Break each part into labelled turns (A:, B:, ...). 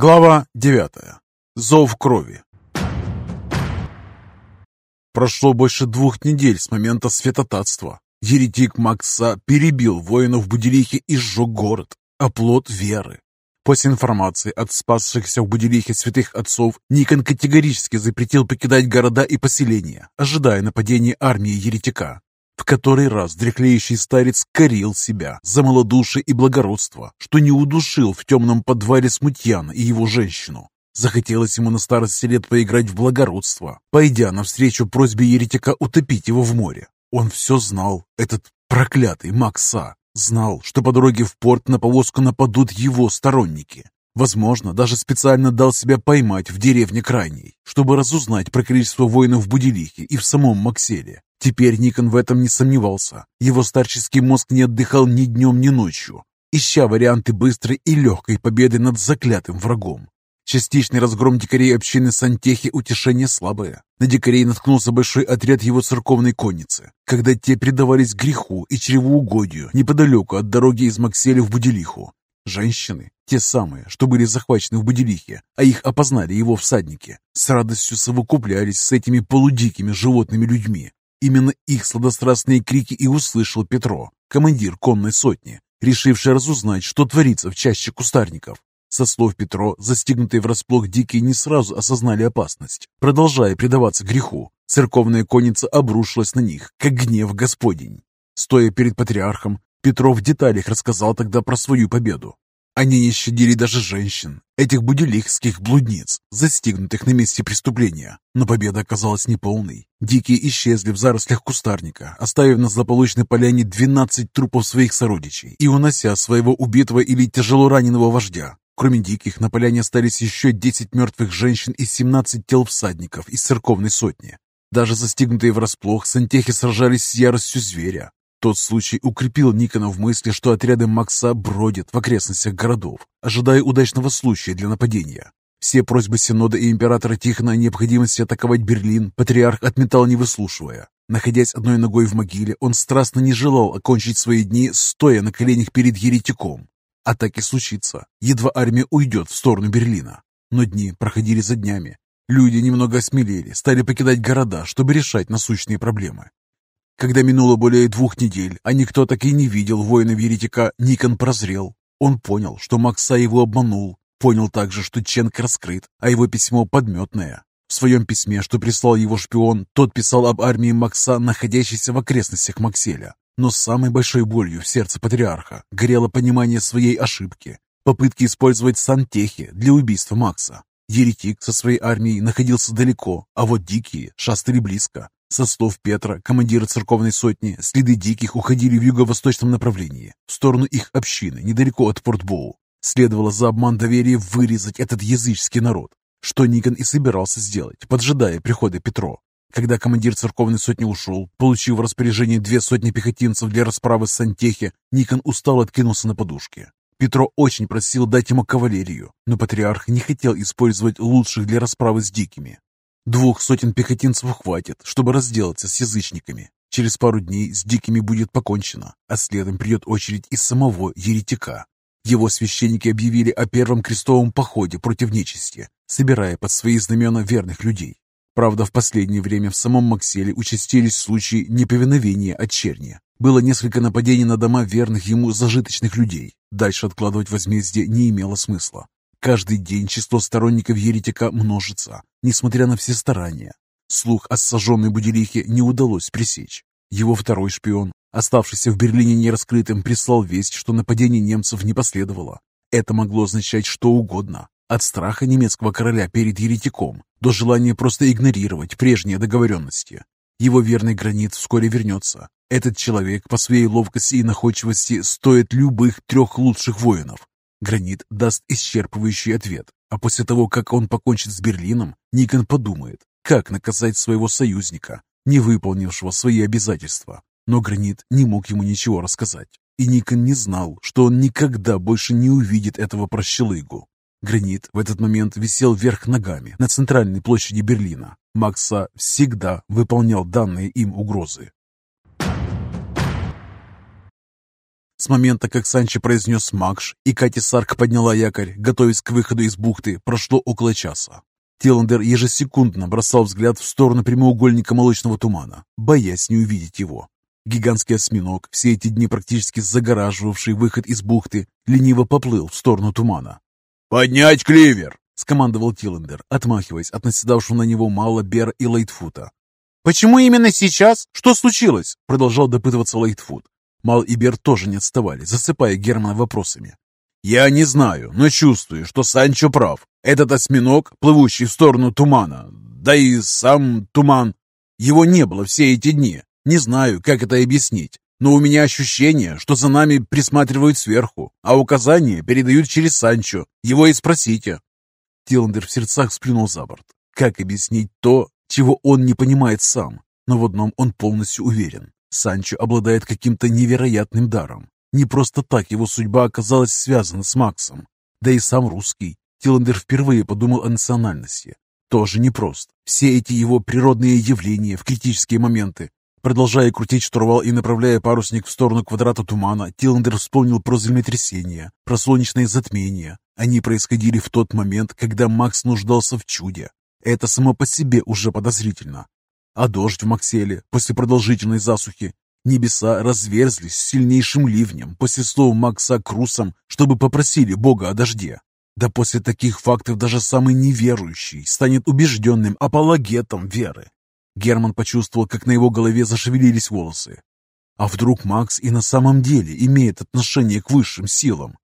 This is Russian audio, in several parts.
A: Глава 9. Зов крови. Прошло больше двух недель с момента святотатства. Еретик Макса перебил воинов Будилихи и сжег город, оплот веры. После информации от спасшихся в Будилихе святых отцов, Никон категорически запретил покидать города и поселения, ожидая нападения армии еретика. В который раз дряхлеющий старец корил себя за малодушие и благородство, что не удушил в темном подвале смутьяна и его женщину. Захотелось ему на старости лет поиграть в благородство, пойдя навстречу просьбе еретика утопить его в море. Он все знал, этот проклятый Макса, знал, что по дороге в порт на повозку нападут его сторонники. Возможно, даже специально дал себя поймать в деревне Крайней, чтобы разузнать про количество воинов в Будилихе и в самом Макселе. Теперь Никон в этом не сомневался. Его старческий мозг не отдыхал ни днем, ни ночью, ища варианты быстрой и легкой победы над заклятым врагом. Частичный разгром дикарей общины Сантехи утешение слабое. На дикарей наткнулся большой отряд его церковной конницы, когда те предавались греху и чревоугодию неподалеку от дороги из Макселя в Будилиху. Женщины, те самые, что были захвачены в Будилихе, а их опознали его всадники, с радостью совокуплялись с этими полудикими животными людьми, Именно их сладострастные крики и услышал Петро, командир конной сотни, решивший разузнать, что творится в чаще кустарников. Со слов Петро, застигнутые врасплох дикие не сразу осознали опасность. Продолжая предаваться греху, церковная конница обрушилась на них, как гнев Господень. Стоя перед патриархом, Петров в деталях рассказал тогда про свою победу. Они не щадили даже женщин, этих будилихских блудниц, застигнутых на месте преступления. Но победа оказалась неполной. Дикие исчезли в зарослях кустарника, оставив на злополучной поляне 12 трупов своих сородичей и унося своего убитого или тяжело раненого вождя. Кроме диких, на поляне остались еще 10 мертвых женщин и 17 тел всадников из церковной сотни. Даже застигнутые врасплох, сантехи сражались с яростью зверя, тот случай укрепил Никона в мысли, что отряды Макса бродят в окрестностях городов, ожидая удачного случая для нападения. Все просьбы Синода и императора Тихона о необходимости атаковать Берлин патриарх отметал не выслушивая. Находясь одной ногой в могиле, он страстно не желал окончить свои дни, стоя на коленях перед еретиком. А так и случится. Едва армия уйдет в сторону Берлина. Но дни проходили за днями. Люди немного осмелели, стали покидать города, чтобы решать насущные проблемы. Когда минуло более двух недель, а никто так и не видел воина-еретика, Никон прозрел. Он понял, что Макса его обманул. Понял также, что Ченк раскрыт, а его письмо подметное. В своем письме, что прислал его шпион, тот писал об армии Макса, находящейся в окрестностях Макселя. Но самой большой болью в сердце патриарха горело понимание своей ошибки, попытки использовать сантехи для убийства Макса. Еретик со своей армией находился далеко, а вот дикие шастали близко. Со слов Петра, командира церковной сотни, следы диких уходили в юго-восточном направлении, в сторону их общины, недалеко от Портбоу. Следовало за обман доверия вырезать этот языческий народ, что Никон и собирался сделать, поджидая прихода Петро. Когда командир церковной сотни ушел, получив в распоряжение две сотни пехотинцев для расправы с Сантехи, Никон устал откинулся на подушке. Петро очень просил дать ему кавалерию, но патриарх не хотел использовать лучших для расправы с дикими. Двух сотен пехотинцев хватит, чтобы разделаться с язычниками. Через пару дней с дикими будет покончено, а следом придет очередь из самого еретика. Его священники объявили о первом крестовом походе против нечисти, собирая под свои знамена верных людей. Правда, в последнее время в самом Макселе участились случаи неповиновения от черни. Было несколько нападений на дома верных ему зажиточных людей. Дальше откладывать возмездие не имело смысла. Каждый день число сторонников еретика множится, несмотря на все старания. Слух о сожженной Будилихе не удалось пресечь. Его второй шпион, оставшийся в Берлине нераскрытым, прислал весть, что нападение немцев не последовало. Это могло означать что угодно. От страха немецкого короля перед еретиком до желания просто игнорировать прежние договоренности. Его верный гранит вскоре вернется. Этот человек по своей ловкости и находчивости стоит любых трех лучших воинов. Гранит даст исчерпывающий ответ, а после того, как он покончит с Берлином, Никон подумает, как наказать своего союзника, не выполнившего свои обязательства. Но Гранит не мог ему ничего рассказать, и Никон не знал, что он никогда больше не увидит этого прощелыгу. Гранит в этот момент висел вверх ногами на центральной площади Берлина. Макса всегда выполнял данные им угрозы. С момента, как Санчо произнес «Макш» и Катя Сарк подняла якорь, готовясь к выходу из бухты, прошло около часа. Тиландер ежесекундно бросал взгляд в сторону прямоугольника молочного тумана, боясь не увидеть его. Гигантский осьминог, все эти дни практически загораживавший выход из бухты, лениво поплыл в сторону тумана. «Поднять кливер!» — скомандовал Тиландер, отмахиваясь от наседавшего на него Мала, Бера и Лайтфута.
B: «Почему именно сейчас? Что случилось?»
A: — продолжал допытываться Лайтфут. Мал и Бер тоже не отставали, засыпая Германа вопросами. «Я не знаю, но чувствую, что Санчо прав. Этот осьминог, плывущий в сторону тумана, да и сам туман, его не было все эти дни. Не знаю, как это объяснить, но у меня ощущение, что за нами присматривают сверху, а указания передают через Санчо. Его и спросите». Тиландер в сердцах сплюнул за борт. Как объяснить то, чего он не понимает сам? Но в одном он полностью уверен. Санчо обладает каким-то невероятным даром. Не просто так его судьба оказалась связана с Максом. Да и сам русский. Тиландер впервые подумал о национальности. Тоже непрост. Все эти его природные явления в критические моменты. Продолжая крутить штурвал и направляя парусник в сторону квадрата тумана, Тиландер вспомнил про землетрясения, про солнечные затмения. Они происходили в тот момент, когда Макс нуждался в чуде. Это само по себе уже подозрительно. А дождь в Макселе после продолжительной засухи. Небеса разверзлись сильнейшим ливнем после слов Макса Крусом, чтобы попросили Бога о дожде. Да после таких фактов даже самый неверующий станет убежденным апологетом веры. Герман почувствовал, как на его голове зашевелились волосы. А вдруг Макс и на самом деле имеет отношение к высшим силам?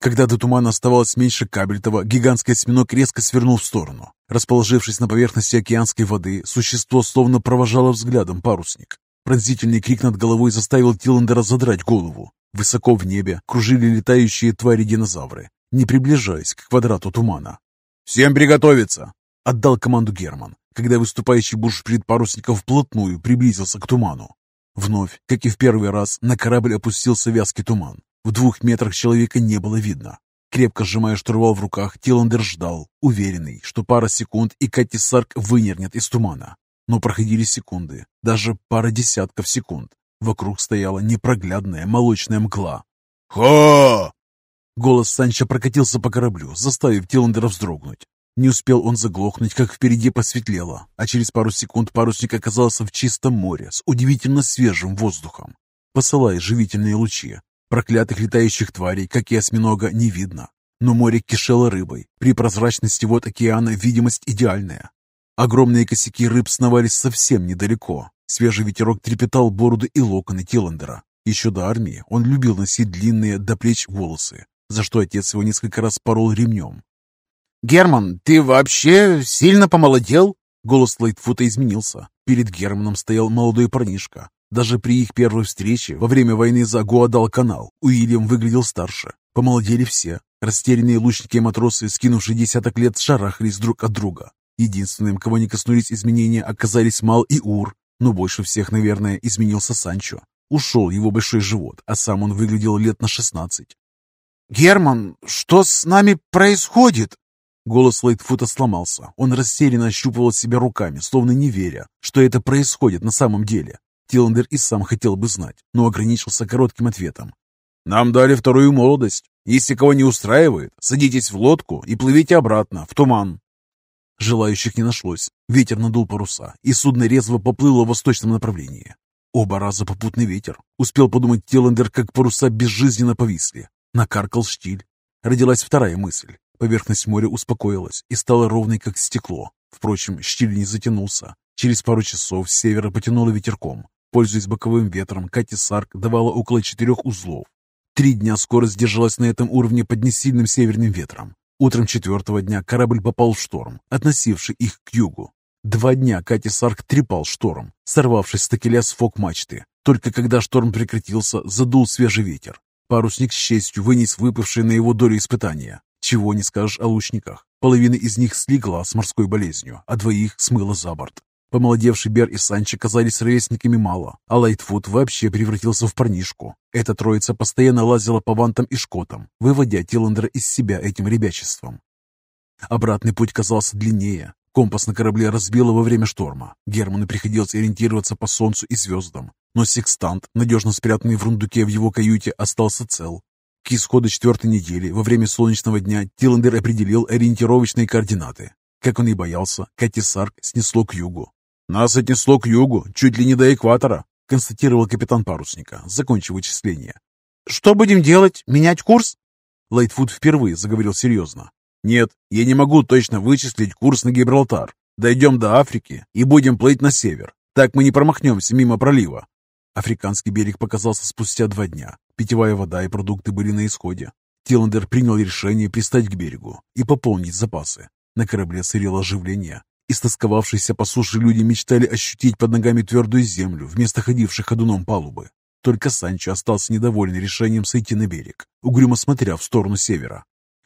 A: Когда до тумана оставалось меньше кабельтова, гигантский осьминог резко свернул в сторону. Расположившись на поверхности океанской воды, существо словно провожало взглядом парусник. Пронзительный крик над головой заставил Тиландера задрать голову. Высоко в небе кружили летающие твари-динозавры, не приближаясь к квадрату тумана. «Всем приготовиться!» — отдал команду Герман, когда выступающий бушприт парусников вплотную приблизился к туману. Вновь, как и в первый раз, на корабль опустился вязкий туман. В двух метрах человека не было видно. Крепко сжимая штурвал в руках, Тиландер ждал, уверенный, что пара секунд и Катти Сарк вынернет из тумана. Но проходили секунды, даже пара десятков секунд. Вокруг стояла непроглядная молочная мгла. «Хо!» Голос Санча прокатился по кораблю, заставив Тиландера вздрогнуть. Не успел он заглохнуть, как впереди посветлело, а через пару секунд парусник оказался в чистом море с удивительно свежим воздухом, посылая живительные лучи. Проклятых летающих тварей, как и осьминога, не видно. Но море кишело рыбой. При прозрачности вод океана видимость идеальная. Огромные косяки рыб сновались совсем недалеко. Свежий ветерок трепетал бороду и локоны Тиландера. Еще до армии он любил носить длинные до плеч волосы, за что отец его несколько раз порол ремнем.
B: «Герман, ты вообще сильно помолодел?»
A: Голос Лайтфута изменился. Перед Германом стоял молодой парнишка, даже при их первой встрече во время войны за Гуадал-канал Уильям выглядел старше. Помолодели все. Растерянные лучники и матросы, скинувшие десяток лет, шарахались друг от друга. Единственным, кого не коснулись изменения, оказались Мал и Ур. Но больше всех, наверное, изменился Санчо. Ушел его большой живот, а сам он выглядел лет на шестнадцать.
B: «Герман, что с нами происходит?»
A: Голос Лайтфута сломался. Он растерянно ощупывал себя руками, словно не веря, что это происходит на самом деле. Тиландер и сам хотел бы знать, но ограничился коротким ответом. «Нам дали вторую молодость. Если кого не устраивает, садитесь в лодку и плывите обратно, в туман». Желающих не нашлось. Ветер надул паруса, и судно резво поплыло в восточном направлении. Оба раза попутный ветер. Успел подумать Тиландер, как паруса безжизненно повисли. Накаркал штиль. Родилась вторая мысль. Поверхность моря успокоилась и стала ровной, как стекло. Впрочем, штиль не затянулся. Через пару часов с севера потянуло ветерком. Пользуясь боковым ветром, Кати Сарк давала около четырех узлов. Три дня скорость держалась на этом уровне под несильным северным ветром. Утром четвертого дня корабль попал в шторм, относивший их к югу. Два дня Кати Сарк трепал шторм, сорвавшись с такеля с фок-мачты. Только когда шторм прекратился, задул свежий ветер. Парусник с честью вынес выпавшие на его долю испытания. Чего не скажешь о лучниках. Половина из них слегла с морской болезнью, а двоих смыло за борт. Помолодевший Бер и Санчо казались ровесниками мало, а Лайтфуд вообще превратился в парнишку. Эта троица постоянно лазила по вантам и шкотам, выводя Тиландера из себя этим ребячеством. Обратный путь казался длиннее. Компас на корабле разбило во время шторма. Герману приходилось ориентироваться по солнцу и звездам, но секстант, надежно спрятанный в рундуке в его каюте, остался цел. К исходу четвертой недели, во время солнечного дня, Тиллендер определил ориентировочные координаты. Как он и боялся, Кати Сарк снесло к югу. «Нас отнесло к югу, чуть ли не до экватора», констатировал капитан парусника, закончив вычисление.
B: «Что будем делать? Менять курс?»
A: Лайтфуд впервые заговорил серьезно. Нет, я не могу точно вычислить курс на Гибралтар. Дойдем до Африки и будем плыть на север. Так мы не промахнемся мимо пролива. Африканский берег показался спустя два дня. Питьевая вода и продукты были на исходе. Тиллендер принял решение пристать к берегу и пополнить запасы. На корабле царило оживление. Истосковавшиеся по суше люди мечтали ощутить под ногами твердую землю вместо ходивших ходуном палубы. Только Санчо остался недоволен решением сойти на берег, угрюмо смотря в сторону севера.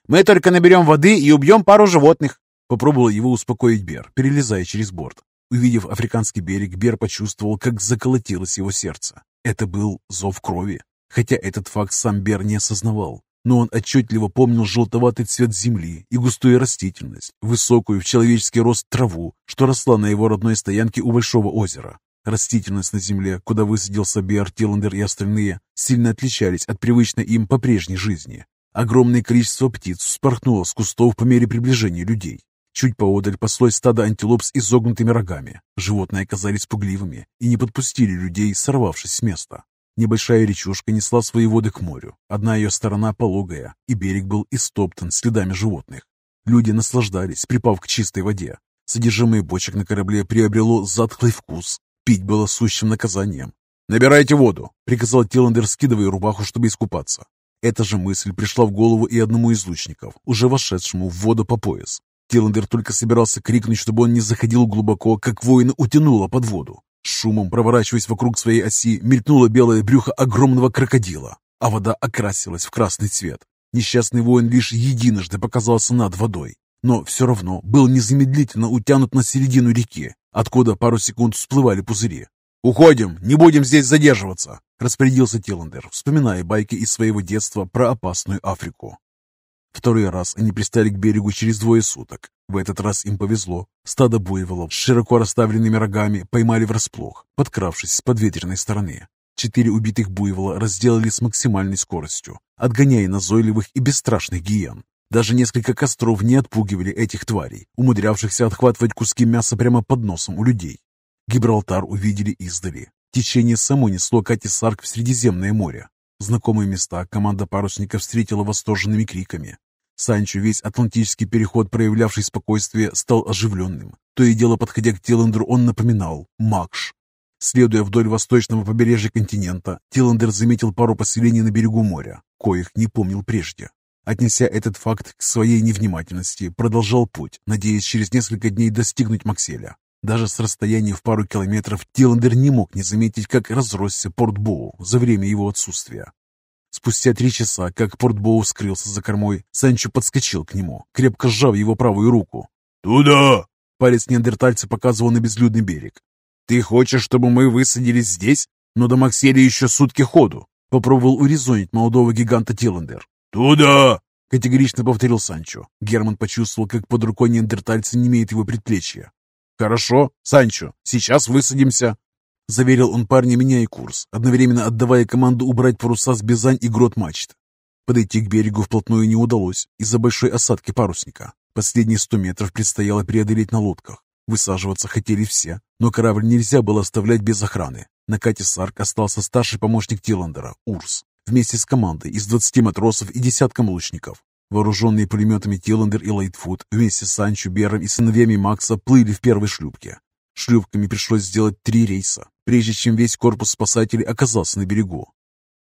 B: Мы только наберем воды и убьем пару животных.
A: Попробовал его успокоить Бер, перелезая через борт. Увидев африканский берег, Бер почувствовал, как заколотилось его сердце. Это был зов крови. Хотя этот факт сам Бер не осознавал. Но он отчетливо помнил желтоватый цвет земли и густую растительность, высокую в человеческий рост траву, что росла на его родной стоянке у Большого озера. Растительность на земле, куда высадился Бер, Тиллендер и остальные, сильно отличались от привычной им по прежней жизни. Огромное количество птиц вспорхнуло с кустов по мере приближения людей. Чуть поодаль паслось стадо антилоп с изогнутыми рогами. Животные оказались пугливыми и не подпустили людей, сорвавшись с места. Небольшая речушка несла свои воды к морю. Одна ее сторона пологая, и берег был истоптан следами животных. Люди наслаждались, припав к чистой воде. Содержимое бочек на корабле приобрело затхлый вкус. Пить было сущим наказанием. «Набирайте воду!» — приказал Тиллендер, скидывая рубаху, чтобы искупаться. Эта же мысль пришла в голову и одному из лучников, уже вошедшему в воду по пояс. Тиллендер только собирался крикнуть, чтобы он не заходил глубоко, как воина утянуло под воду. Шумом, проворачиваясь вокруг своей оси, мелькнуло белое брюхо огромного крокодила, а вода окрасилась в красный цвет. Несчастный воин лишь единожды показался над водой, но все равно был незамедлительно утянут на середину реки, откуда пару секунд всплывали пузыри. «Уходим, не будем здесь задерживаться!» — распорядился Тиллендер, вспоминая байки из своего детства про опасную Африку. Второй раз они пристали к берегу через двое суток. В этот раз им повезло. Стадо буйволов с широко расставленными рогами поймали врасплох, подкравшись с подветренной стороны. Четыре убитых буйвола разделали с максимальной скоростью, отгоняя назойливых и бесстрашных гиен. Даже несколько костров не отпугивали этих тварей, умудрявшихся отхватывать куски мяса прямо под носом у людей. Гибралтар увидели издали. Течение само несло Кати Сарк в Средиземное море. Знакомые места команда парусников встретила восторженными криками. Санчо, весь Атлантический переход, проявлявший спокойствие, стал оживленным. То и дело, подходя к Тиландру, он напоминал «Макш». Следуя вдоль восточного побережья континента, Тиландер заметил пару поселений на берегу моря, коих не помнил прежде. Отнеся этот факт к своей невнимательности, продолжал путь, надеясь через несколько дней достигнуть Макселя. Даже с расстояния в пару километров Тиллендер не мог не заметить, как разросся Портбоу за время его отсутствия. Спустя три часа, как Портбоу скрылся за кормой, Санчо подскочил к нему, крепко сжав его правую руку.
C: «Туда!»
A: — палец неандертальца показывал на безлюдный берег. «Ты хочешь, чтобы мы высадились здесь? Но до Макселя еще сутки ходу!» — попробовал урезонить молодого гиганта Тиллендер.
C: «Туда!»
A: — категорично повторил Санчо. Герман почувствовал, как под рукой неандертальца не имеет его предплечья. «Хорошо, Санчо, сейчас высадимся», — заверил он парня, меняя курс, одновременно отдавая команду убрать паруса с бизань и грот мачт. Подойти к берегу вплотную не удалось из-за большой осадки парусника. Последние сто метров предстояло преодолеть на лодках. Высаживаться хотели все, но корабль нельзя было оставлять без охраны. На Кате Сарк остался старший помощник Тиллендера, Урс, вместе с командой из 20 матросов и десятком лучников. Вооруженные пулеметами Тиллендер и Лайтфуд вместе с Санчо, Бером и сыновьями Макса плыли в первой шлюпке. Шлюпками пришлось сделать три рейса, прежде чем весь корпус спасателей оказался на берегу.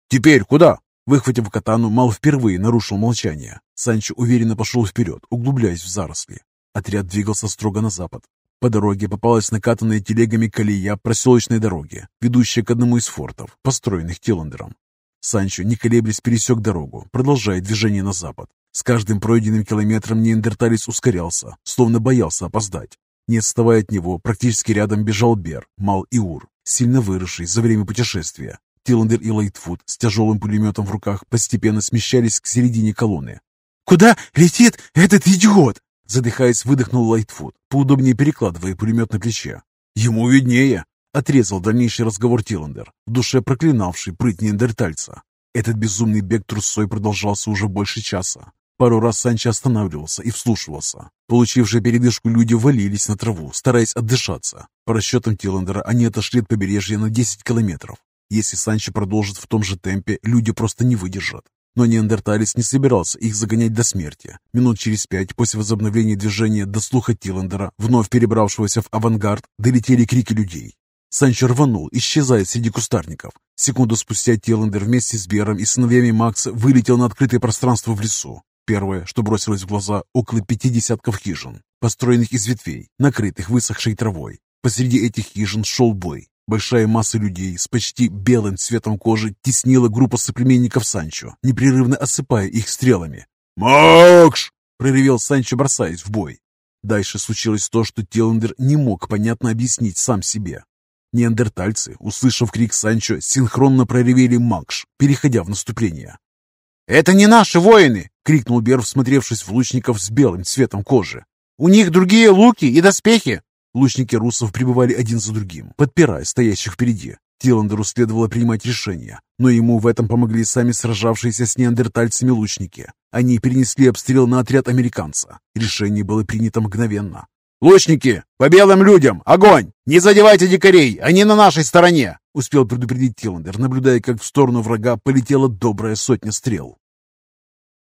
A: «Теперь куда?» Выхватив катану, Мал впервые нарушил молчание. Санчо уверенно пошел вперед, углубляясь в заросли. Отряд двигался строго на запад. По дороге попалась накатанная телегами колея проселочной дороги, ведущая к одному из фортов, построенных Тиллендером. Санчо, не колеблясь, пересек дорогу, продолжая движение на запад. С каждым пройденным километром неандерталец ускорялся, словно боялся опоздать. Не отставая от него, практически рядом бежал Бер, Мал и Ур, сильно выросший за время путешествия. Тиллендер и Лайтфуд с тяжелым пулеметом в руках постепенно смещались к середине колонны.
B: «Куда летит этот идиот?»
A: Задыхаясь, выдохнул Лайтфуд, поудобнее перекладывая пулемет на плече. «Ему виднее!» — отрезал дальнейший разговор Тиландер, в душе проклинавший прыть неандертальца. Этот безумный бег трусой продолжался уже больше часа. Пару раз Санчо останавливался и вслушивался. Получившие передышку люди валились на траву, стараясь отдышаться. По расчетам Тиландера они отошли от побережья на 10 километров. Если Санчо продолжит в том же темпе, люди просто не выдержат. Но неандерталец не собирался их загонять до смерти. Минут через пять после возобновления движения до слуха Тиландера, вновь перебравшегося в авангард, долетели крики людей. Санчо рванул, исчезая среди кустарников. Секунду спустя Тиландер вместе с Бером и сыновьями Макса вылетел на открытое пространство в лесу. Первое, что бросилось в глаза, около пяти десятков хижин, построенных из ветвей, накрытых высохшей травой. Посреди этих хижин шел бой. Большая масса людей с почти белым цветом кожи теснила группу соплеменников Санчо, непрерывно осыпая их стрелами.
C: «Макш!»
A: — проревел Санчо, бросаясь в бой. Дальше случилось то, что Теландер не мог понятно объяснить сам себе. Неандертальцы, услышав крик Санчо, синхронно проревели «Макш», переходя в наступление.
B: «Это не наши воины!»
A: — крикнул Бер, всмотревшись в лучников с белым цветом кожи.
B: «У них другие луки и доспехи!»
A: Лучники русов прибывали один за другим, подпирая стоящих впереди. Тиландеру следовало принимать решения, но ему в этом помогли сами сражавшиеся с неандертальцами лучники. Они перенесли обстрел на отряд американца. Решение было принято мгновенно.
B: «Лучники! По белым людям! Огонь! Не задевайте дикарей! Они на нашей стороне!»
A: Успел предупредить Тиландер, наблюдая, как в сторону врага полетела добрая сотня стрел.